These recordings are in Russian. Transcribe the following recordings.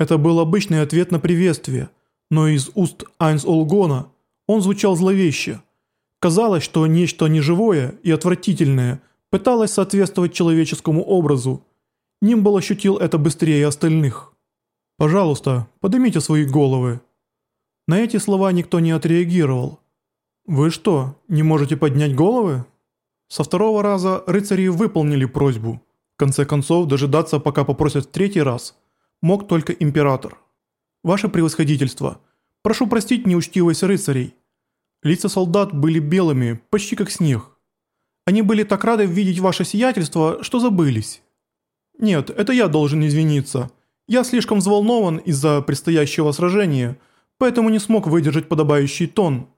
Это был обычный ответ на приветствие, но из уст Айнс Олгона он звучал зловеще. Казалось, что нечто неживое и отвратительное пыталось соответствовать человеческому образу. Нимбл ощутил это быстрее остальных. «Пожалуйста, поднимите свои головы». На эти слова никто не отреагировал. «Вы что, не можете поднять головы?» Со второго раза рыцари выполнили просьбу. В конце концов, дожидаться, пока попросят в третий раз, мог только император. «Ваше превосходительство, прошу простить неучтивость рыцарей». Лица солдат были белыми, почти как снег. Они были так рады видеть ваше сиятельство, что забылись. Нет, это я должен извиниться. Я слишком взволнован из-за предстоящего сражения, поэтому не смог выдержать подобающий тон.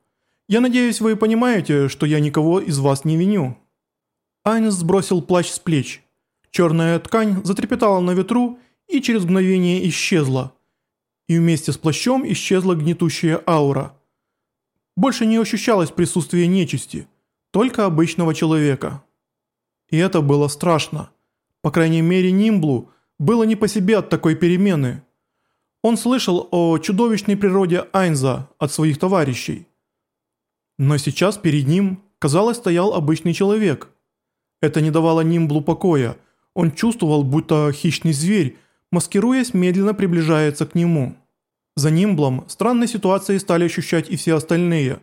Я надеюсь, вы понимаете, что я никого из вас не виню». Айнс сбросил плащ с плеч. Черная ткань затрепетала на ветру и через мгновение исчезла. И вместе с плащом исчезла гнетущая аура. Больше не ощущалось присутствие нечисти, только обычного человека. И это было страшно. По крайней мере Нимблу было не по себе от такой перемены. Он слышал о чудовищной природе Айнза от своих товарищей. Но сейчас перед ним, казалось, стоял обычный человек. Это не давало Нимблу покоя. Он чувствовал, будто хищный зверь, маскируясь, медленно приближается к нему. За Нимблом странной ситуацией стали ощущать и все остальные.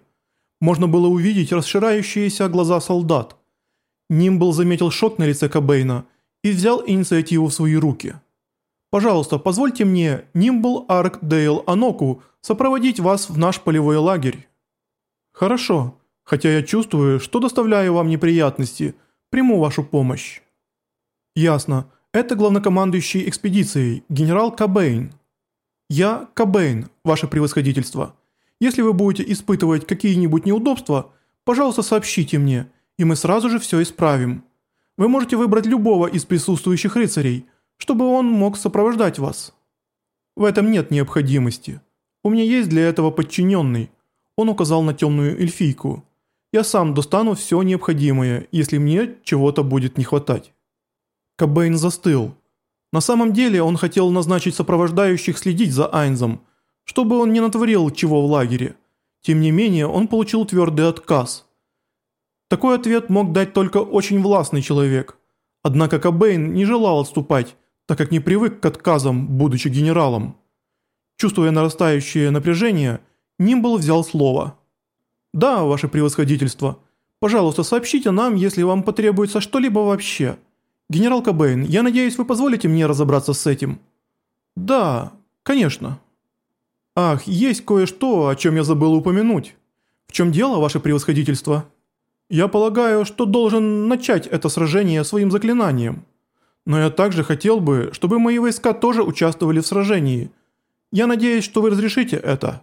Можно было увидеть расширающиеся глаза солдат. Нимбл заметил шок на лице Кобейна и взял инициативу в свои руки. «Пожалуйста, позвольте мне, Нимбл Арк Дейл Аноку, сопроводить вас в наш полевой лагерь». «Хорошо, хотя я чувствую, что доставляю вам неприятности, приму вашу помощь». «Ясно, это главнокомандующий экспедицией, генерал Кабейн». «Я Кабейн, ваше превосходительство. Если вы будете испытывать какие-нибудь неудобства, пожалуйста, сообщите мне, и мы сразу же все исправим. Вы можете выбрать любого из присутствующих рыцарей, чтобы он мог сопровождать вас». «В этом нет необходимости. У меня есть для этого подчиненный». Он указал на темную эльфийку. «Я сам достану все необходимое, если мне чего-то будет не хватать». Кобейн застыл. На самом деле он хотел назначить сопровождающих следить за Айнзом, чтобы он не натворил чего в лагере. Тем не менее, он получил твердый отказ. Такой ответ мог дать только очень властный человек. Однако Кобейн не желал отступать, так как не привык к отказам, будучи генералом. Чувствуя нарастающее напряжение, Нимбл взял слово. «Да, ваше превосходительство. Пожалуйста, сообщите нам, если вам потребуется что-либо вообще. Генерал Кобейн, я надеюсь, вы позволите мне разобраться с этим?» «Да, конечно». «Ах, есть кое-что, о чем я забыл упомянуть. В чем дело, ваше превосходительство?» «Я полагаю, что должен начать это сражение своим заклинанием. Но я также хотел бы, чтобы мои войска тоже участвовали в сражении. Я надеюсь, что вы разрешите это».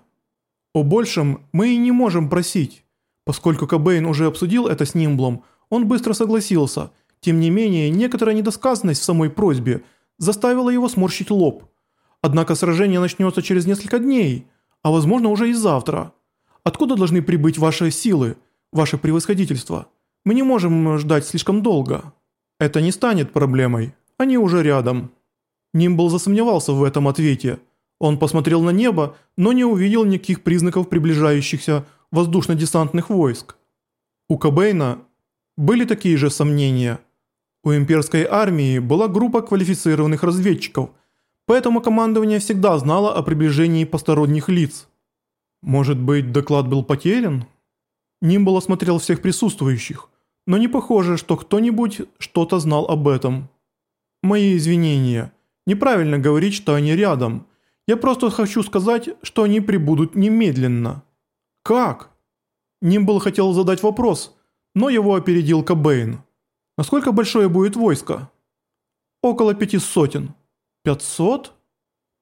О большем мы и не можем просить. Поскольку Кобейн уже обсудил это с Нимблом, он быстро согласился. Тем не менее, некоторая недосказанность в самой просьбе заставила его сморщить лоб. Однако сражение начнется через несколько дней, а возможно уже и завтра. Откуда должны прибыть ваши силы, ваше превосходительство? Мы не можем ждать слишком долго. Это не станет проблемой, они уже рядом. Нимбл засомневался в этом ответе – он посмотрел на небо, но не увидел никаких признаков приближающихся воздушно-десантных войск. У Кобейна были такие же сомнения. У имперской армии была группа квалифицированных разведчиков, поэтому командование всегда знало о приближении посторонних лиц. Может быть, доклад был потерян? Нимбл осмотрел всех присутствующих, но не похоже, что кто-нибудь что-то знал об этом. Мои извинения. Неправильно говорить, что они рядом – я просто хочу сказать, что они прибудут немедленно». «Как?» Нимбл хотел задать вопрос, но его опередил Кобейн. «Насколько большое будет войско?» «Около пяти сотен». «Пятьсот?»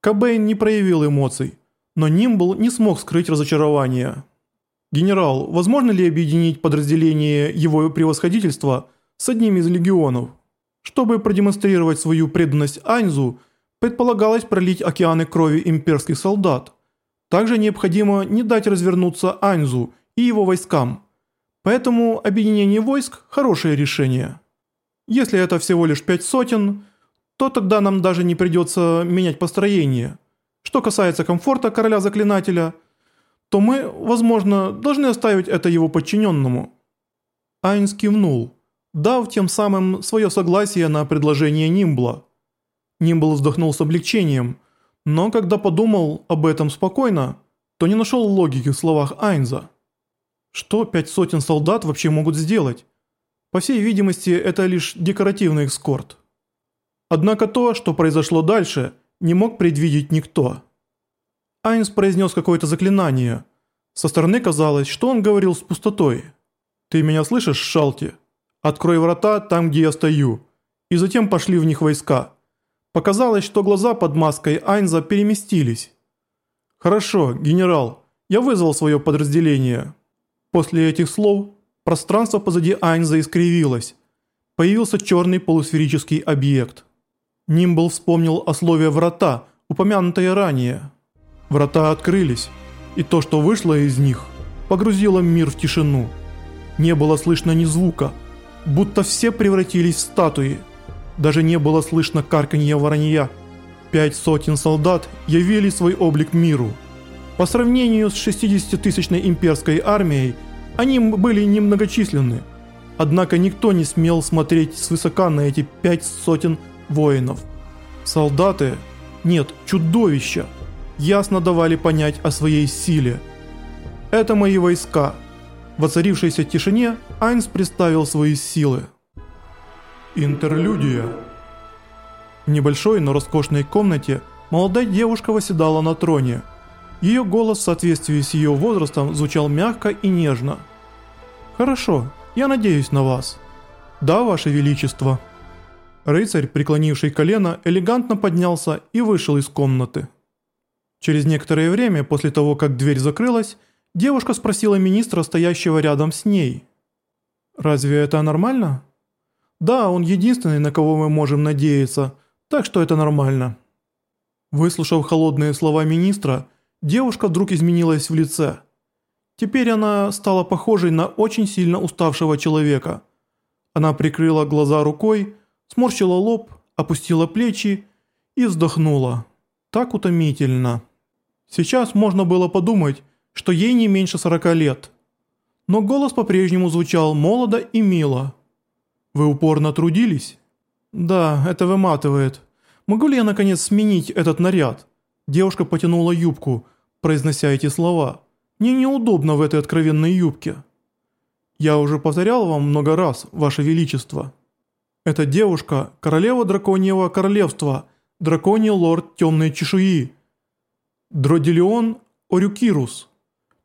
Кобейн не проявил эмоций, но Нимбл не смог скрыть разочарование. «Генерал, возможно ли объединить подразделение его превосходительства с одним из легионов? Чтобы продемонстрировать свою преданность Айнзу – Предполагалось пролить океаны крови имперских солдат. Также необходимо не дать развернуться Аньзу и его войскам. Поэтому объединение войск – хорошее решение. Если это всего лишь пять сотен, то тогда нам даже не придется менять построение. Что касается комфорта короля-заклинателя, то мы, возможно, должны оставить это его подчиненному». Айнс кивнул, дав тем самым свое согласие на предложение Нимбла. Нимбл вздохнул с облегчением, но когда подумал об этом спокойно, то не нашел логики в словах Айнза. Что пять сотен солдат вообще могут сделать? По всей видимости, это лишь декоративный эскорт. Однако то, что произошло дальше, не мог предвидеть никто. Айнс произнес какое-то заклинание. Со стороны казалось, что он говорил с пустотой. «Ты меня слышишь, Шалти? Открой врата там, где я стою». И затем пошли в них войска. Показалось, что глаза под маской Айнза переместились. «Хорошо, генерал, я вызвал свое подразделение». После этих слов пространство позади Айнза искривилось. Появился черный полусферический объект. Нимбл вспомнил о слове «врата», упомянутое ранее. Врата открылись, и то, что вышло из них, погрузило мир в тишину. Не было слышно ни звука, будто все превратились в статуи – даже не было слышно карканья воронья. Пять сотен солдат явили свой облик миру. По сравнению с 60-тысячной имперской армией, они были немногочисленны. Однако никто не смел смотреть свысока на эти пять сотен воинов. Солдаты, нет, чудовища, ясно давали понять о своей силе. Это мои войска. В воцарившейся тишине Айнс представил свои силы. Интерлюдия. В небольшой, но роскошной комнате молодая девушка восседала на троне. Ее голос в соответствии с ее возрастом звучал мягко и нежно. «Хорошо, я надеюсь на вас». «Да, ваше величество». Рыцарь, преклонивший колено, элегантно поднялся и вышел из комнаты. Через некоторое время, после того, как дверь закрылась, девушка спросила министра, стоящего рядом с ней. «Разве это нормально?» Да, он единственный, на кого мы можем надеяться, так что это нормально». Выслушав холодные слова министра, девушка вдруг изменилась в лице. Теперь она стала похожей на очень сильно уставшего человека. Она прикрыла глаза рукой, сморщила лоб, опустила плечи и вздохнула. Так утомительно. Сейчас можно было подумать, что ей не меньше 40 лет. Но голос по-прежнему звучал молодо и мило. Вы упорно трудились? Да, это выматывает. Могу ли я наконец сменить этот наряд? Девушка потянула юбку, произнося эти слова. Мне неудобно в этой откровенной юбке. Я уже повторял вам много раз, ваше величество. Эта девушка – королева драконьего королевства, драконий лорд темной чешуи. Дроделион Орюкирус.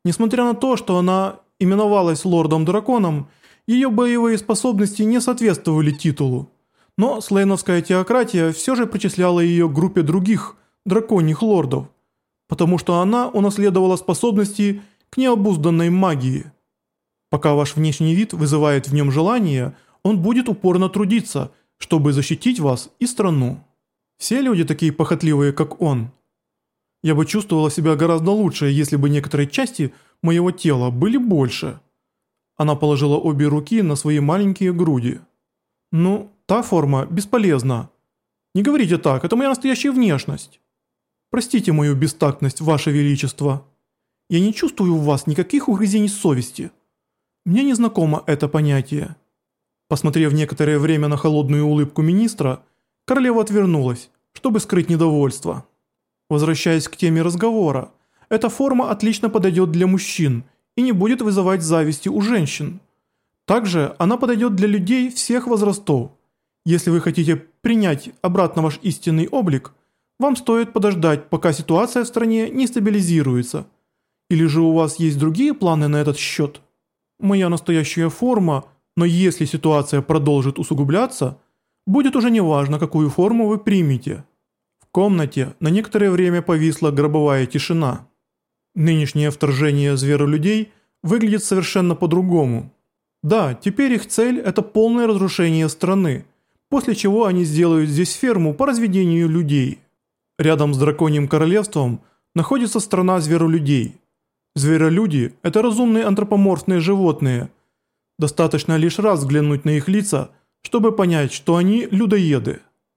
Несмотря на то, что она именовалась лордом-драконом, ее боевые способности не соответствовали титулу. Но слейновская теократия все же причисляла ее к группе других драконьих лордов, потому что она унаследовала способности к необузданной магии. Пока ваш внешний вид вызывает в нем желание, он будет упорно трудиться, чтобы защитить вас и страну. Все люди такие похотливые, как он. Я бы чувствовала себя гораздо лучше, если бы некоторые части моего тела были больше. Она положила обе руки на свои маленькие груди. «Ну, та форма бесполезна. Не говорите так, это моя настоящая внешность. Простите мою бестактность, ваше величество. Я не чувствую в вас никаких угрызений совести. Мне не знакомо это понятие». Посмотрев некоторое время на холодную улыбку министра, королева отвернулась, чтобы скрыть недовольство. Возвращаясь к теме разговора, эта форма отлично подойдет для мужчин – и не будет вызывать зависти у женщин. Также она подойдет для людей всех возрастов. Если вы хотите принять обратно ваш истинный облик, вам стоит подождать, пока ситуация в стране не стабилизируется. Или же у вас есть другие планы на этот счет? Моя настоящая форма, но если ситуация продолжит усугубляться, будет уже неважно, какую форму вы примете. В комнате на некоторое время повисла гробовая тишина. Нынешнее вторжение зверолюдей выглядит совершенно по-другому. Да, теперь их цель – это полное разрушение страны, после чего они сделают здесь ферму по разведению людей. Рядом с драконьим королевством находится страна зверолюдей. Зверолюди – это разумные антропоморфные животные. Достаточно лишь раз взглянуть на их лица, чтобы понять, что они людоеды.